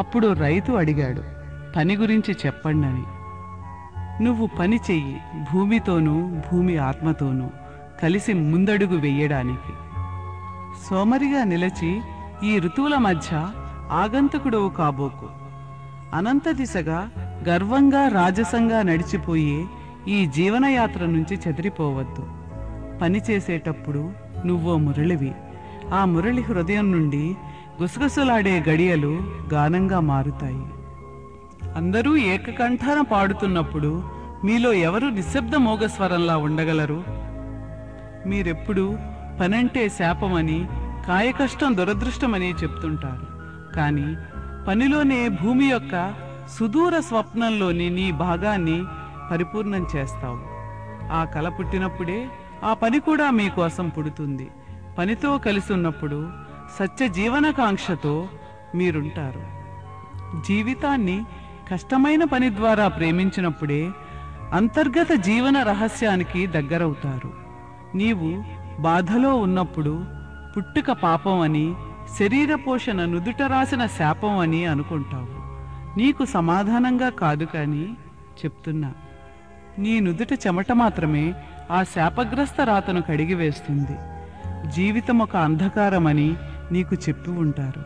అప్పుడు రైతు అడిగాడు పని గురించి చెప్పండని. నువ్వు పని చెయ్యి భూమితోనూ భూమి ఆత్మతోనూ కలిసి ముందడుగు వెయ్యడానికి సోమరిగా నిలచి ఈ ఋతువుల మధ్య ఆగంతకుడవు కాబోకు. అనంత దిశగా గర్వంగా రాజసంగా నడిచిపోయే ఈ జీవనయాత్ర నుంచి చెదిరిపోవద్దు. పని చేసేటప్పుడు నువ్వో మురళివి. ఆ మురళి హృదయం నుండి గుసగుసలాడే గడియలు గానంగా మారుతాయి. అందరూ ఏకకంఠాన పాడుతున్నప్పుడు మీలో ఎవరు నిశ్శబ్ద మోగస్వరంలా ఉండగలరు? మీరెప్పుడు పనంటే శాపమని కాయకష్టం దురదృష్టమని చెప్తుంటారు. కానీ పనిలోనే భూమి యొక్క సుదూర స్వప్నంలోని నీ భాగాన్ని పరిపూర్ణం చేస్తావు. ఆ కల పుట్టినప్పుడే ఆ పని కూడా మీకోసం పుడుతుంది. పనితో కలిసి ఉన్నప్పుడు సత్య జీవనకాంక్షతో మీరుంటారు. జీవితాన్ని కష్టమైన పని ద్వారా ప్రేమించినప్పుడే అంతర్గత జీవన రహస్యానికి దగ్గరవుతారు. నీవు బాధలో ఉన్నప్పుడు పుట్టుక పాపం అని శరీర పోషణ నుదుట రాసిన శాపం అని అనుకుంటావు. నీకు సమాధానంగా కాదు కానీ చెప్తున్నా. నీ నుదుట చెమట మాత్రమే ఆ శాపగ్రస్త రాతను కడిగివేస్తుంది. జీవితం ఒక అంధకారమని నీకు చెప్పి ఉంటారు.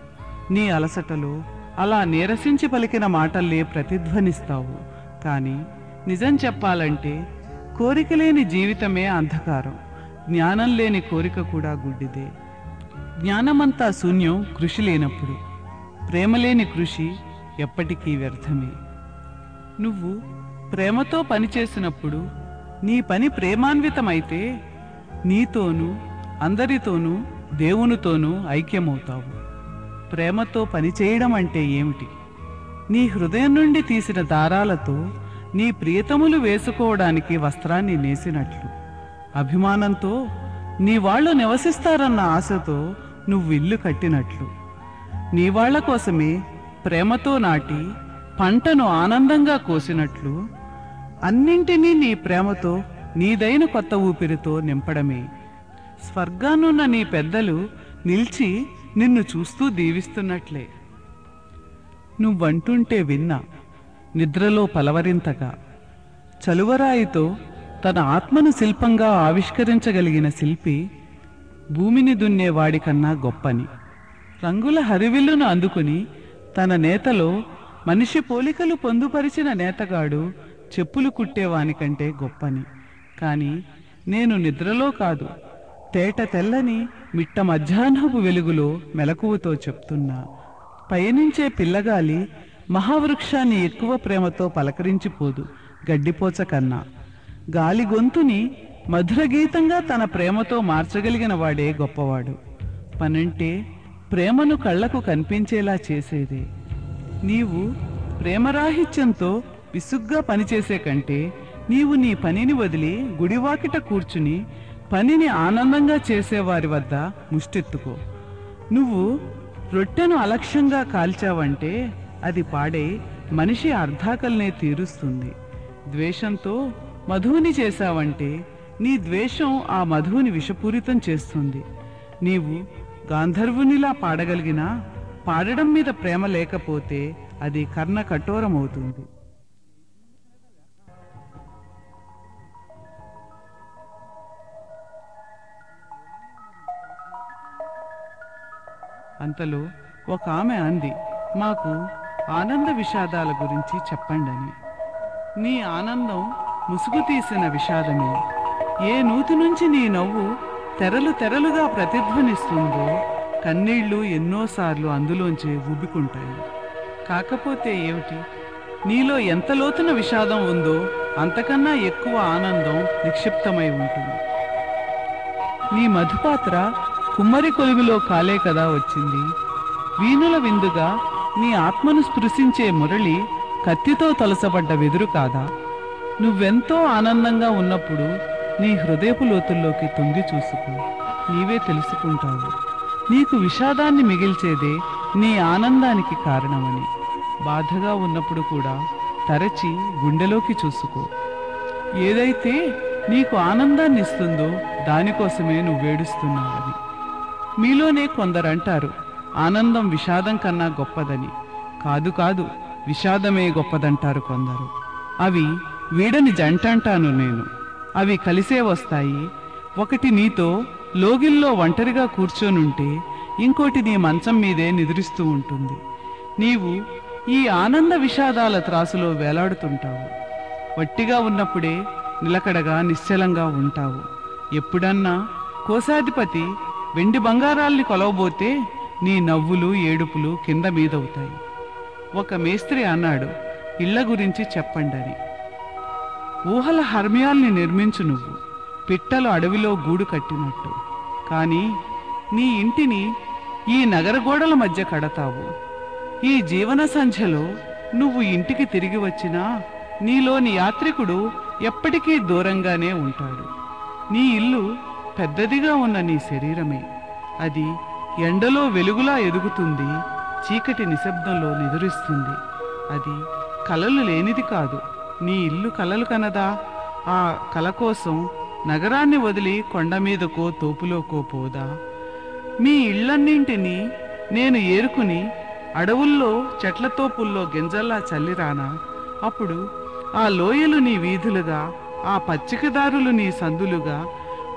నీ అలసటలో అలా నీరసించి పలికిన మాటల్లే ప్రతిధ్వనిస్తావు. కానీ నిజం చెప్పాలంటే కోరిక లేని జీవితమే అంధకారం. జ్ఞానం లేని కోరిక కూడా గుడ్డిదే. జ్ఞానమంతా శూన్యం కృషి లేనప్పుడు. ప్రేమ లేని కృషి ఎప్పటికీ వ్యర్థమే. నువ్వు ప్రేమతో పనిచేసినప్పుడు నీ పని ప్రేమాన్వితమైతే నీతోనూ అందరితోనూ దేవునితోనూ ఐక్యమవుతావు. ప్రేమతో పనిచేయడం అంటే ఏమిటి? నీ హృదయం నుండి తీసిన దారాలతో నీ ప్రియతములు వేసుకోవడానికి వస్త్రాన్ని నేసినట్లు. అభిమానంతో నీ వాళ్ళు నివసిస్తారన్న ఆశతో నువ్వు ఇల్లు కట్టినట్లు. నీ వాళ్ళ కోసమే ప్రేమతో నాటి పంటను ఆనందంగా కోసినట్లు. అన్నింటినీ నీ ప్రేమతో నీదైన కొత్త ఊపిరితో నింపడమే. స్వర్గానున్న నీ పెద్దలు నిలిచి నిన్ను చూస్తూ దీవిస్తున్నట్లే. నువ్వంటుంటే విన్నా నిద్రలో పలవరింతగా చలువరాయితో తన ఆత్మను శిల్పంగా ఆవిష్కరించగలిగిన శిల్పి భూమిని దున్నేవాడికన్నా గొప్పని. రంగుల హరివిల్లును అందుకుని తన నేతలో మనిషి పోలికలు పొందుపరిచిన నేతగాడు చెప్పులు కుట్టేవానికంటే గొప్పని. కాని నేను నిద్రలో కాదు. తేట తెల్లని మిట్ట మధ్యాహ్నపు వెలుగులో మెలకువతో చెప్తున్నా పయనించే పిల్లగాలి మహావృక్షాన్ని ఎక్కువ ప్రేమతో పలకరించిపోదు గడ్డిపోచ కన్నా. గాలి గొంతుని మధుర గీతంగా తన ప్రేమతో మార్చగలిగిన వాడే గొప్పవాడు. పనంటే ప్రేమను కళ్ళకు కనిపించేలా చేసేది. నీవు ప్రేమరాహిత్యంతో విసుగ్గా పనిచేసే కంటే నీవు నీ పనిని వదిలి గుడివాకిట కూర్చుని పనిని ఆనందంగా చేసేవారి వద్ద ముష్టెత్తుకో. నువ్వు రొట్టెను అలక్ష్యంగా కాల్చావంటే అది పాడే మనిషి అర్ధాకల్నే తీరుస్తుంది. ద్వేషంతో మధువుని చేశావంటే నీ ద్వేషం ఆ మధువుని విషపూరితం చేస్తుంది. నీవు గాంధర్వునిలా పాడగలిగినా పాడడం మీద ప్రేమ లేకపోతే అది కర్ణ కఠోరమవుతుంది. అంతలో ఒక ఆమె అంది మాకు ఆనంద విషాదాల గురించి చెప్పండని. నీ ఆనందం ముసుగు తీసిన విషాదమే. ఏ నూతి నుంచి నీ నవ్వు తెరలు తెరలుగా ప్రతిధ్వనిస్తుందో కన్నీళ్ళు ఎన్నోసార్లు అందులోంచి ఉబ్బుకుంటాయి కాకపోతే ఏమిటి? నీలో ఎంత లోతున విషాదం ఉందో అంతకన్నా ఎక్కువ ఆనందం నిక్షిప్తమై ఉంటుంది. నీ మధుపాత్ర కుమ్మరి కొలుగులో కాలే కదా వచ్చింది. వీణుల విందుగా నీ ఆత్మను స్పృశించే మురళి కత్తితో తలసబడ్డ వెదురు కాదా. నువ్వెంతో ఆనందంగా ఉన్నప్పుడు నీ హృదయపు లోతుల్లోకి తొంగి చూసుకో. నీవే తెలుసుకుంటావు. నీకు విషాదాన్ని మిగిల్చేదే నీ ఆనందానికి కారణమని. బాధగా ఉన్నప్పుడు కూడా తరచి గుండెలోకి చూసుకో. ఏదైతే నీకు ఆనందాన్ని ఇస్తుందో దానికోసమే నువ్వేడుస్తున్నావని మీలోనే కొందరంటారు ఆనందం విషాదం కన్నా గొప్పదని. కాదు కాదు విషాదమే గొప్పదంటారు కొందరు. అవి వీడని జంట అంటాను నేను. అవి కలిసే వస్తాయి. ఒకటి నీతో లోగిల్లో ఒంటరిగా కూర్చోనుంటే ఇంకోటి నీ మంచం మీదే నిద్రిస్తూ ఉంటుంది. నీవు ఈ ఆనంద విషాదాల త్రాసులో వేలాడుతుంటావు. వట్టిగా ఉన్నప్పుడే నిలకడగా నిశ్చలంగా ఉంటావు. ఎప్పుడన్నా కోశాధిపతి వెండి బంగారాల్ని కొలవబోతే నీ నవ్వులు ఏడుపులు కింద మీదవుతాయి. ఒక మేస్త్రి అన్నాడు ఇళ్ళ గురించి చెప్పండని. ఊహల హర్మ్యాల్ని నిర్మించు నువ్వు. పిట్టలు అడవిలో గూడు కట్టినట్టు. కానీ నీ ఇంటిని ఈ నగర గోడల మధ్య కడతావు. ఈ జీవన సంధ్యలో నువ్వు ఇంటికి తిరిగి వచ్చినా నీలోని యాత్రికుడు ఎప్పటికీ దూరంగానే ఉంటాడు. నీ ఇల్లు పెద్దదిగా ఉన్న నీ శరీరమే. అది ఎండలో వెలుగులా ఎదుగుతుంది చీకటి నిశ్శబ్దంలో నిదురిస్తుంది. అది కలలు లేనిది కాదు. నీ ఇల్లు కలలు కనదా? ఆ కల కోసం నగరాన్ని వదిలి కొండ మీదకో తోపులోకో పోదా? మీ ఇళ్ళన్నింటినీ నేను ఏరుకుని అడవుల్లో చెట్ల తోపుల్లో గింజల్లా చల్లిరానా? అప్పుడు ఆ లోయలు నీ వీధులుగా ఆ పచ్చికదారులు నీ సందులుగా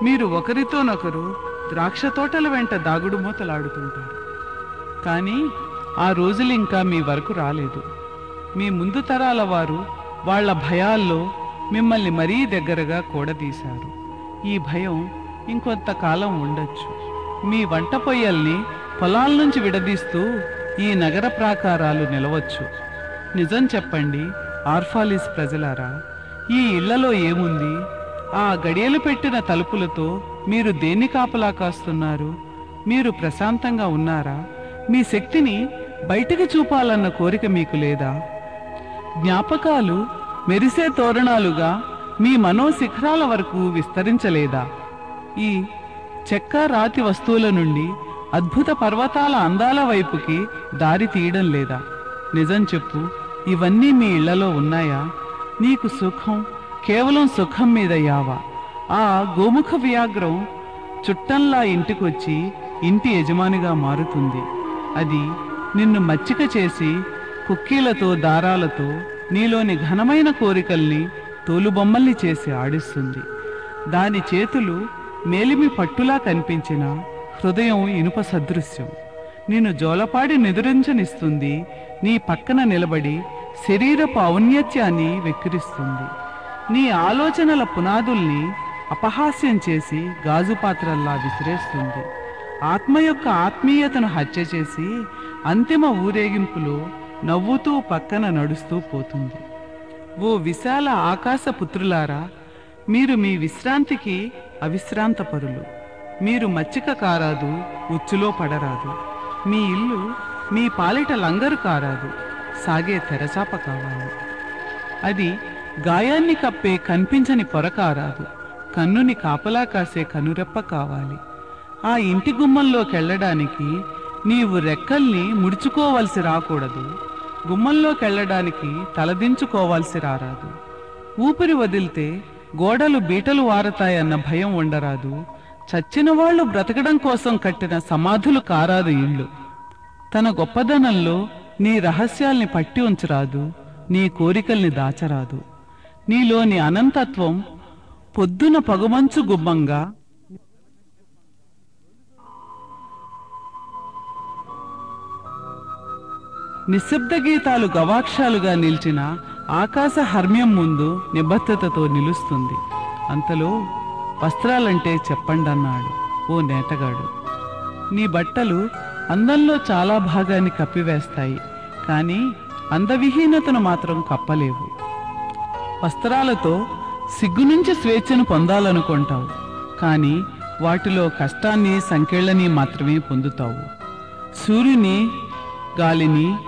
మీరు ఒకరితోనొకరు ద్రాక్ష తోటల వెంట దాగుడు మూతలాడుతుంటారు. కానీ ఆ రోజులు ఇంకా మీ వరకు రాలేదు. మీ ముందు తరాల వారు వాళ్ళ భయాల్లో మిమ్మల్ని మరీ దగ్గరగా కూడదీశారు. ఈ భయం ఇంకొంతకాలం ఉండొచ్చు. మీ వంట పొయ్యల్ని పొలాల నుంచి విడదీస్తూ ఈ నగర ప్రాకారాలు నిలవచ్చు. నిజం చెప్పండి ఆర్ఫాలిస్ ప్రజలారా ఈ ఇళ్ళలో ఏముంది? ఆ గడియలు పెట్టిన తలుపులతో మీరు దేన్ని కాపలా కాస్తున్నారు? మీరు ప్రశాంతంగా ఉన్నారా? మీ శక్తిని బయటికి చూపాలన్న కోరిక మీకు లేదా? జ్ఞాపకాలు మెరిసే తోరణాలుగా మీ మనోశిఖరాల వరకు విస్తరించలేదా? ఈ చెక్క రాతి వస్తువుల నుండి అద్భుత పర్వతాల అందాల వైపుకి దారి తీయడం లేదా? నిజం చెప్పు ఇవన్నీ మీ ఇళ్ళలో ఉన్నాయా? నీకు సుఖం కేవలం సుఖం మీద యావా. ఆ గోముఖ వ్యాఘ్రం చుట్టంలా ఇంటికొచ్చి ఇంటి యజమానిగా మారుతుంది. అది నిన్ను మచ్చిక చేసి కుక్కీలతో దారాలతో నీలోని ఘనమైన కోరికల్ని తోలుబొమ్మల్ని చేసి ఆడిస్తుంది. దాని చేతులు మేలిమి పట్టులా కనిపించిన హృదయం ఇనుప సదృశ్యం. నిన్ను జోలపాడి నిదురించనిస్తుంది నీ పక్కన నిలబడి శరీరపు ఔన్నత్యాన్ని వెక్కిరిస్తుంది. నీ ఆలోచనల పునాదుల్ని అపహాస్యం చేసి గాజు పాత్రల్లా విసిరేస్తుంది. ఆత్మ యొక్క ఆత్మీయతను హత్య చేసి అంతిమ ఊరేగింపులో నవ్వుతూ పక్కన నడుస్తూ పోతుంది. ఓ విశాల ఆకాశ పుత్రులారా మీరు మీ విశ్రాంతికి అవిశ్రాంత పరులు మీరు మచ్చిక కారాదు ఉచ్చులో పడరాదు. మీ ఇల్లు మీ పాలిట లంగరు కారాదు. సాగే తెరచాప కావాలి. అది గాయాన్ని కప్పే కనిపించని పొర కారాదు కన్నుని కాపలా కాసే కనురెప్ప కావాలి. ఆ ఇంటి గుమ్మంలోకెళ్ళడానికి నీవు రెక్కల్ని ముడుచుకోవలసి రాకూడదు. గుమ్మంలోకెళ్ళడానికి తలదించుకోవాల్సి రారాదు. ఊపిరి వదిలితే గోడలు బీటలు వారతాయన్న భయం ఉండరాదు. చచ్చిన వాళ్ళు బ్రతకడం కోసం కట్టిన సమాధులు కారాదు ఇళ్ళు. తన గొప్పదనంలో నీ రహస్యాల్ని పట్టి ఉంచరాదు. నీ కోరికల్ని దాచరాదు. నీలోని అనంతత్వం పొద్దున పగుమంచు గుమ్మంగా. నిశ్శబ్ద గీతాలు గవాక్షాలుగా నిలిచిన ఆకాశ హర్మ్యం ముందు నిబద్ధతతో నిలుస్తుంది. అంతలో వస్త్రాలంటే చెప్పండన్నాడు ఓ నేతగాడు నీ బట్టలు అందంలో చాలా భాగాన్ని కప్పివేస్తాయి కానీ అందవిహీనతను మాత్రం కప్పలేవు. వస్త్రాలతో సిగ్గు నుంచి స్వేచ్ఛను పొందాలనుకుంటావు. కానీ వాటిలో కష్టాన్ని సంకెళ్ళని మాత్రమే పొందుతావు. సూర్యుని గాలిని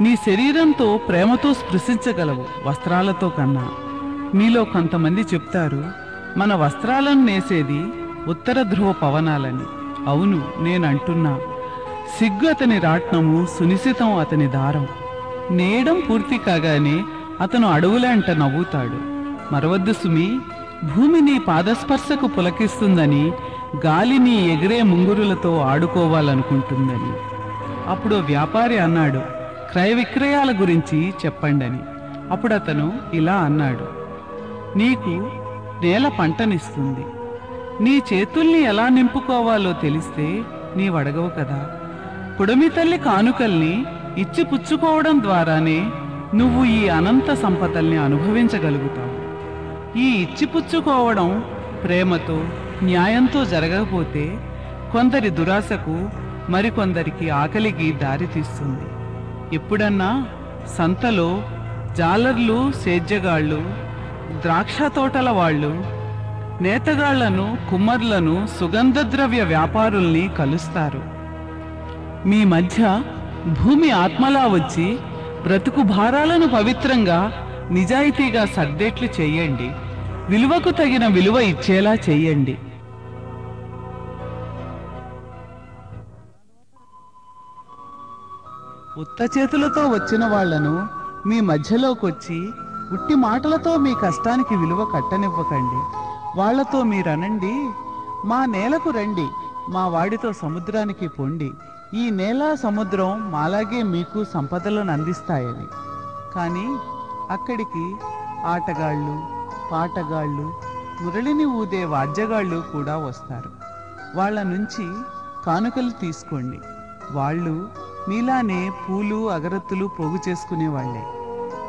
నీ శరీరంతో ప్రేమతో స్పృశించగలవు వస్త్రాలతో కన్నా. మీలో కొంతమంది చెప్తారు మన వస్త్రాలను నేసేది ఉత్తర ధ్రువ పవనాలని. అవును నేను అంటున్నా సిగ్గు అతని రాట్నము సునిశితం అతని దారం. నేయడం పూర్తి కాగానే అతను అడవులంట నవ్వుతాడు. మరవద్దు సుమి భూమి నీ పాదస్పర్శకు పులకిస్తుందని గాలి నీ ఎగిరే ముంగురులతో ఆడుకోవాలనుకుంటుందని. అప్పుడు వ్యాపారి అన్నాడు క్రయ విక్రయాల గురించి చెప్పండని. అప్పుడు అతను ఇలా అన్నాడు నీకు నేల పంటనిస్తుంది. నీ చేతుల్ని ఎలా నింపుకోవాలో తెలిస్తే నీవడగవు కదా. పుడమి తల్లి కానుకల్ని ఇచ్చి పుచ్చుకోవడం ద్వారానే నువ్వు ఈ అనంత సంపదల్ని అనుభవించగలుగుతావు. ఈ ఇచ్చిపుచ్చుకోవడం ప్రేమతో న్యాయంతో జరగకపోతే కొందరి దురాశకు మరికొందరికి ఆకలికి దారితీస్తుంది ఎప్పుడన్నా సంతలో జాలర్లు సేద్యగాళ్ళు ద్రాక్ష తోటల వాళ్ళు నేతగాళ్ళను కుమ్మర్లను సుగంధ ద్రవ్య వ్యాపారుల్ని కలుస్తారు. మీ మధ్య భూమి ఆత్మలా వచ్చి బ్రతుకు భారాలను పవిత్రంగా నిజాయితీగా సర్దేట్లు చేయండి. విలువకు తగిన విలువ ఇచ్చేలా చేయండి. ఉత్త చేతులతో వచ్చిన వాళ్ళను మీ మధ్యలోకొచ్చి ఉట్టి మాటలతో మీ కష్టానికి విలువ కట్టనివ్వకండి. వాళ్ళతో మీరనండి మా నేలకు రండి మా వాడితో సముద్రానికి పొండి. ఈ నేల సముద్రం మాలాగే మీకు సంపదలను అందిస్తాయని. కానీ అక్కడికి ఆటగాళ్ళు పాటగాళ్ళు మురళిని ఊదే వాద్యగాళ్ళు కూడా వస్తారు. వాళ్ళ నుంచి కానుకలు తీసుకోండి. వాళ్ళు మీలానే పూలు అగరత్తులు పోగు చేసుకునే వాళ్ళే.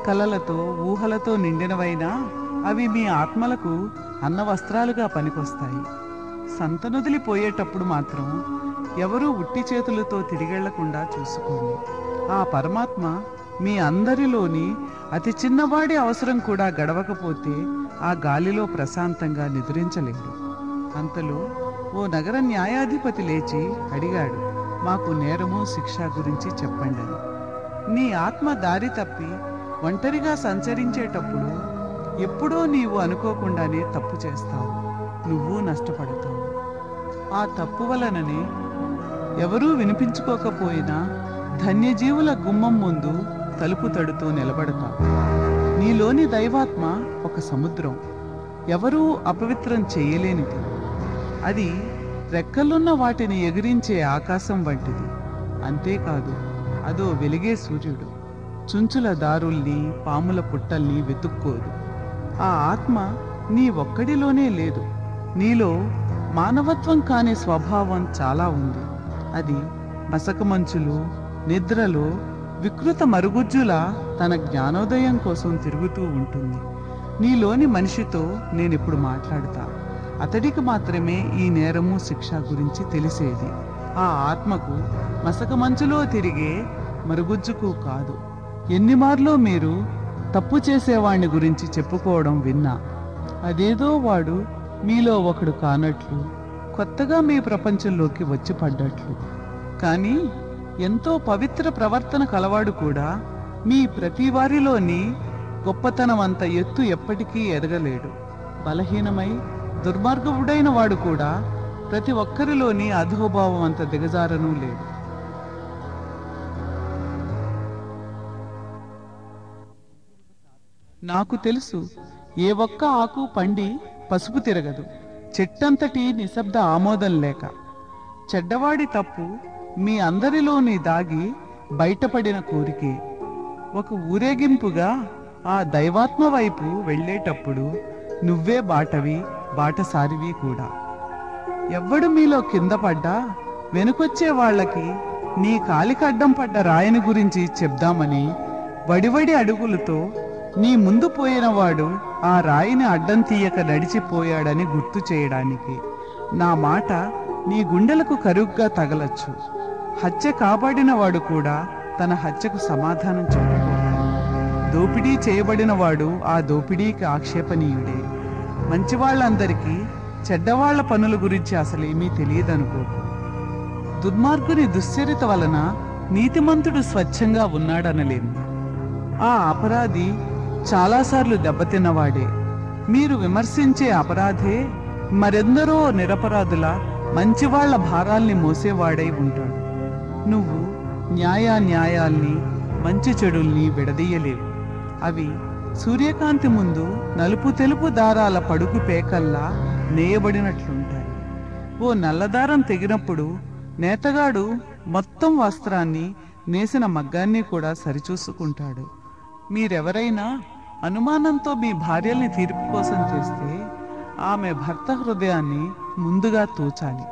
కలలతో ఊహలతో నిండినవైనా అవి మీ ఆత్మలకు అన్న వస్త్రాలుగా పనికొస్తాయి సంతనుదిలిపోయేటప్పుడు మాత్రం ఎవరూ ఉట్టి చేతులతో తిరిగెళ్ళకుండా చూసుకోండి. ఆ పరమాత్మ మీ అందరిలోని అతి చిన్నవాడి అవసరం కూడా గడవకపోతే ఆ గాలిలో ప్రశాంతంగా నిద్రించలేడు. అంతలో ఓ నగర న్యాయాధిపతి లేచి అడిగాడు మాకు నేరము శిక్ష గురించి చెప్పండి అని. నీ ఆత్మ దారి తప్పి ఒంటరిగా సంచరించేటప్పుడు ఎప్పుడో నీవు అనుకోకుండానే తప్పు చేస్తావు. నువ్వు నష్టపడతావు. ఆ తప్పు వలననే ఎవరూ వినిపించుకోకపోయినా ధన్యజీవుల గుమ్మం ముందు తలుపు తడుతూ నిలబడతా. నీలోని దైవాత్మ ఒక సముద్రం. ఎవరూ అపవిత్రం చేయలేనిది. అది రెక్కలున్న వాటిని ఎగిరించే ఆకాశం వంటిది. అంతేకాదు అదో వెలిగే సూర్యుడు. చుంచుల దారుల్ని పాముల పుట్టల్ని వెతుక్కోదు. ఆ ఆత్మ నీ ఒక్కడిలోనే లేదు. నీలో మానవత్వం కాని స్వభావం చాలా ఉంది. అది మసక మంచులు నిద్రలో వికృత మరుగుజ్జులా తన జ్ఞానోదయం కోసం తిరుగుతూ ఉంటుంది. నీలోని మనిషితో నేనిప్పుడు మాట్లాడతా. అతడికి మాత్రమే ఈ నేరము శిక్ష గురించి తెలిసేది. ఆ ఆత్మకు మసక మంచులో తిరిగే మరుగుజ్జుకు కాదు. ఎన్నిమార్లో మీరు తప్పు చేసేవాణ్ణి గురించి చెప్పుకోవడం విన్నా. అదేదో వాడు మీలో ఒకడు కానట్లు కొత్తగా మీ ప్రపంచంలోకి వచ్చి పడ్డట్లు. కానీ ఎంతో పవిత్ర ప్రవర్తన కలవాడు కూడా మీ ప్రతివారిలోని గొప్పతనం అంత ఎత్తు ఎప్పటికీ ఎదగలేడు. బలహీనమై దుర్మార్గవుడైన వాడు కూడా ప్రతి ఒక్కరిలోని అధోభావం అంత దిగజారనూ లేడు. నాకు తెలుసు ఏ ఒక్క ఆకు పండి పసుపు తిరగదు. చెట్టంతటి నిశ్శబ్ద ఆమోదం లేక చెడ్డవాడి తప్పు మీ అందరిలోని దాగి బయటపడిన కోరికే. ఒక ఊరేగింపుగా ఆ దైవాత్మ వైపు వెళ్ళేటప్పుడు నువ్వే బాటవి బాటసారివి కూడా. ఎవ్వడు మీలో కింద పడ్డా వెనుకొచ్చే వాళ్ళకి నీ కాలికి అడ్డం పడ్డ రాయని గురించి చెప్దామని వడివడి అడుగులతో నీ ముందు పోయిన వాడు ఆ రాయిని అడ్డం తీయక నడిచిపోయాడని గుర్తు చేయడానికి. నా మాట నీ గుండెలకు కరుగ్గా తగలచ్చు. హత్య కాపాడినవాడు కూడా తన హత్యకు సమాధానం చెప్పుకోవాలి దోపిడీ చేయబడినవాడు ఆ దోపిడీకి ఆక్షేపణీయుడే. మంచివాళ్ళందరికీ చెడ్డవాళ్ళ పనుల గురించి అసలేమీ తెలియదనుకో. దుర్మార్గుని దుశ్చరిత వలన నీతిమంతుడు స్వచ్ఛంగా ఉన్నాడనలేము. ఆ అపరాధి చాలాసార్లు దెబ్బతిన్నవాడే. మీరు విమర్శించే అపరాధే మరెందరో నిరపరాధుల మంచివాళ్ళ భారాల్ని మోసేవాడై ఉంటాడు. నువ్వు న్యాయ న్యాయాల్ని మంచి చెడుల్ని విడదీయలేవు. అవి సూర్యకాంతి ముందు నలుపు తెలుపు దారాల పడుకు పేకల్లా నేయబడినట్లుంటాయి. ఓ నల్లదారం తెగినప్పుడు నేతగాడు మొత్తం వస్త్రాన్ని నేసిన మగ్గాన్ని కూడా సరిచూసుకుంటాడు. మీరెవరైనా అనుమానంతో మీ భార్యల్ని తీర్పు కోసం చేస్తే ఆమె భర్త హృదయాన్ని ముందుగా తూచాలి.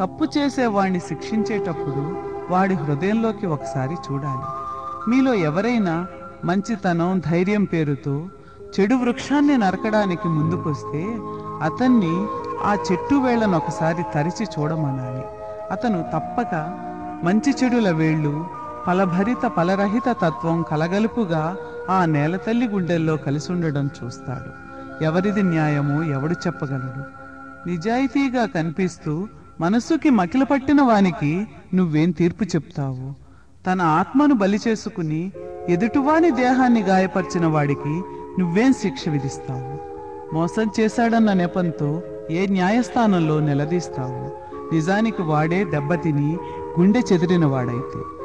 తప్పు చేసే వాణ్ణి శిక్షించేటప్పుడు వాడి హృదయంలోకి ఒకసారి చూడాలి. మీలో ఎవరైనా మంచితనం ధైర్యం పేరుతో చెడు వృక్షాన్ని నరకడానికి ముందుకొస్తే అతన్ని ఆ చెట్టు వేళ్ళను ఒకసారి తరిచి చూడమనాలి. అతను తప్పక మంచి చెడుల వేళ్ళు ఫలభరిత ఫలరహిత తత్వం కలగలుపుగా ఆ నేలతల్లి గుండెల్లో కలిసి ఉండడం చూస్తాడు. ఎవరిది న్యాయమో ఎవడు చెప్పగలడు? నిజాయితీగా కనిపిస్తూ మనస్సుకి మకిల పట్టిన వానికి నువ్వేం తీర్పు చెప్తావు? తన ఆత్మను బలి చేసుకుని ఎదుటివాని దేహాన్ని గాయపరిచిన వాడికి నువ్వేం శిక్ష విధిస్తావు? మోసం చేశాడన్న నెపంతో ఏ న్యాయస్థానంలో నిలదీస్తావు? నిజానికి వాడే దెబ్బతిని గుండె చెదిరిన వాడైతే.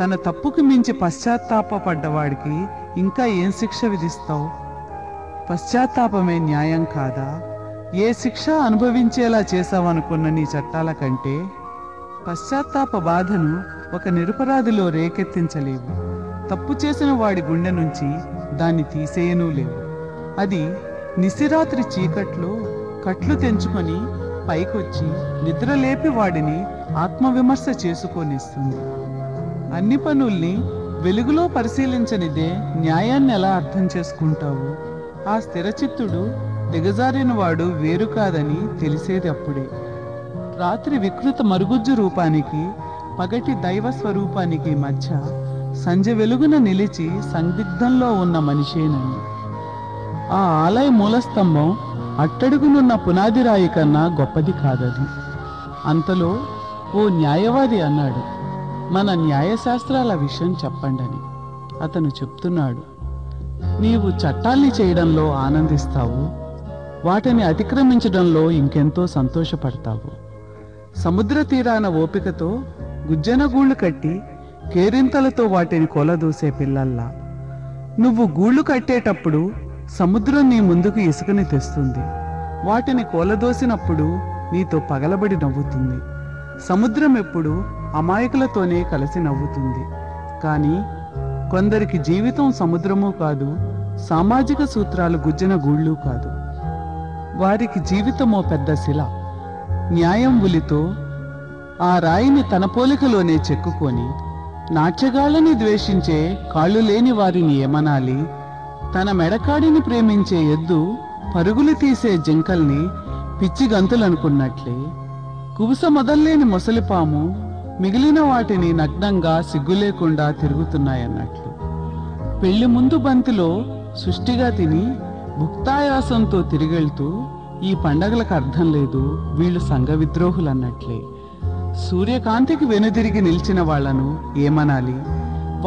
తన తప్పుకు మించి పశ్చాత్తాపడ్డవాడికి ఇంకా ఏం శిక్ష విధిస్తావు? పశ్చాత్తాపమే న్యాయం కాదా? ఏ శిక్ష అనుభవించేలా చేశావనుకున్న నీ చట్టాల కంటే? పశ్చాత్తాప బాధను ఒక నిరపరాధిలో రేకెత్తించలేవు. తప్పు చేసిన వాడి గుండె నుంచి దాన్ని తీసేయనూ లేవు. అది నిశిరాత్రి చీకట్లో కట్లు తెంచుకొని పైకొచ్చి నిద్రలేపి వాడిని ఆత్మవిమర్శ చేసుకొనిస్తుంది. అన్ని పనుల్ని వెలుగులో పరిశీలించనిదే న్యాయాన్ని ఎలా అర్థం చేసుకుంటావు? ఆ స్థిరచిత్తుడు దిగజారిన వాడు వేరు కాదని తెలిసేది అప్పుడే రాత్రి వికృత మరుగుజ్జు రూపానికి పగటి దైవ స్వరూపానికి మధ్య సంజ వెలుగున నిలిచి సందిగ్ధంలో ఉన్న మనిషేనని. ఆ ఆలయ మూలస్తంభం అట్టడుగునున్న పునాది రాయి కన్నా గొప్పది కాదది. అంతలో ఓ న్యాయవాది అన్నాడు. మన న్యాయశాస్త్రాల విషయం చెప్పండని. అతను చెప్తున్నాడు నీవు చట్టాల్ని చేయడంలో ఆనందిస్తావు వాటిని అతిక్రమించడంలో ఇంకెంతో సంతోషపడతావు. సముద్ర తీరాన ఓపికతో గుజ్జన గూళ్ళు కట్టి కేరింతలతో వాటిని కొలదూసే పిల్లల్లా. నువ్వు గూళ్ళు కట్టేటప్పుడు సముద్రం నీ ముందుకు ఇసుకని తెస్తుంది. వాటిని కోలదోసినప్పుడు నీతో పగలబడి నవ్వుతుంది. సముద్రం ఎప్పుడు అమాయకులతోనే కలిసి నవ్వుతుంది. కానీ కొందరికి జీవితం సముద్రము కాదు సామాజిక సూత్రాలు గుజ్జన గూళ్ళు కాదు. వారికి జీవితమో పెద్ద శిల. న్యాయం ఉలితో ఆ రాయిని తన పోలికలోనే చెక్కుకొని నాట్యగాళ్ళని ద్వేషించే కాళ్ళు లేని వారిని ఏమనాలి? తన మెడకాడిని ప్రేమించే ఎద్దు పరుగులు తీసే జింకల్ని పిచ్చి గంతులనుకున్నట్లే. కుబుస మొదల్లేని ముసలిపాము మిగిలిన వాటిని నగ్నంగా సిగ్గు లేకుండా తిరుగుతున్నాయన్నట్లు. పెళ్ళి ముందు బంతిలో సుష్టిగా తిని భుక్తాయాసంతో తిరిగెళ్తూ ఈ పండగలకు అర్థం లేదు వీళ్ళు సంఘ విద్రోహులన్నట్లే. సూర్యకాంతికి వెనుదిరిగి నిలిచిన వాళ్ళను ఏమనాలి?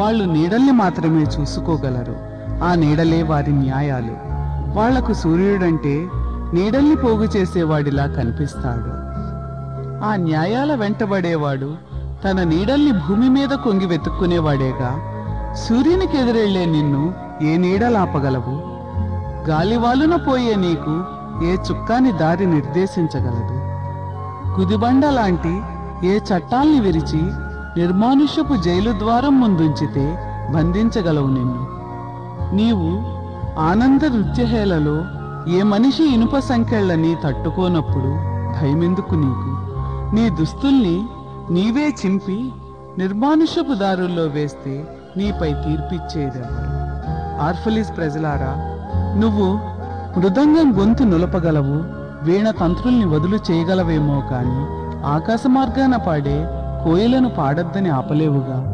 వాళ్ళు నీడల్ని మాత్రమే చూసుకోగలరు. ఆ నీడలే వారి న్యాయాలు. వాళ్ళకు సూర్యుడంటే నీడల్ని పోగు చేసేవాడిలా కనిపిస్తాడు. ఆ న్యాయాల వెంటబడేవాడు తన నీడల్ని భూమి మీద కొంగి వెతుక్కునేవాడేగా. సూర్యునికి ఎదురెళ్ళే నిన్ను ఏ నీడలాపగలవు? గాలివాలున పోయే నీకు ఏ చుక్కాని దారి నిర్దేశించగలదు? కుదిబండ లాంటి ఏ చట్టాల్ని విరిచి నిర్మానుష్యపు జైలు ద్వారం ముందుంచితే బంధించగలవు నిన్ను. నీవు ఆనంద నృత్యహేళలో ఏ మనిషి ఇనుప సంకెళ్ళని తట్టుకోనప్పుడు భయమెందుకు నీకు? నీ దుస్తుల్ని నీవే చింపి నిర్మానుష్యపు దారుల్లో వేస్తే నీపై తీర్పిచ్చేదెవరు? ఆర్ఫలిస్ ప్రజలారా నువ్వు మృదంగం గొంతు నులపగలవు వీణ తంత్రుల్ని వదులు చేయగలవేమో కాని ఆకాశ మార్గాన పాడే కోయలను పాడొద్దని ఆపలేవుగా.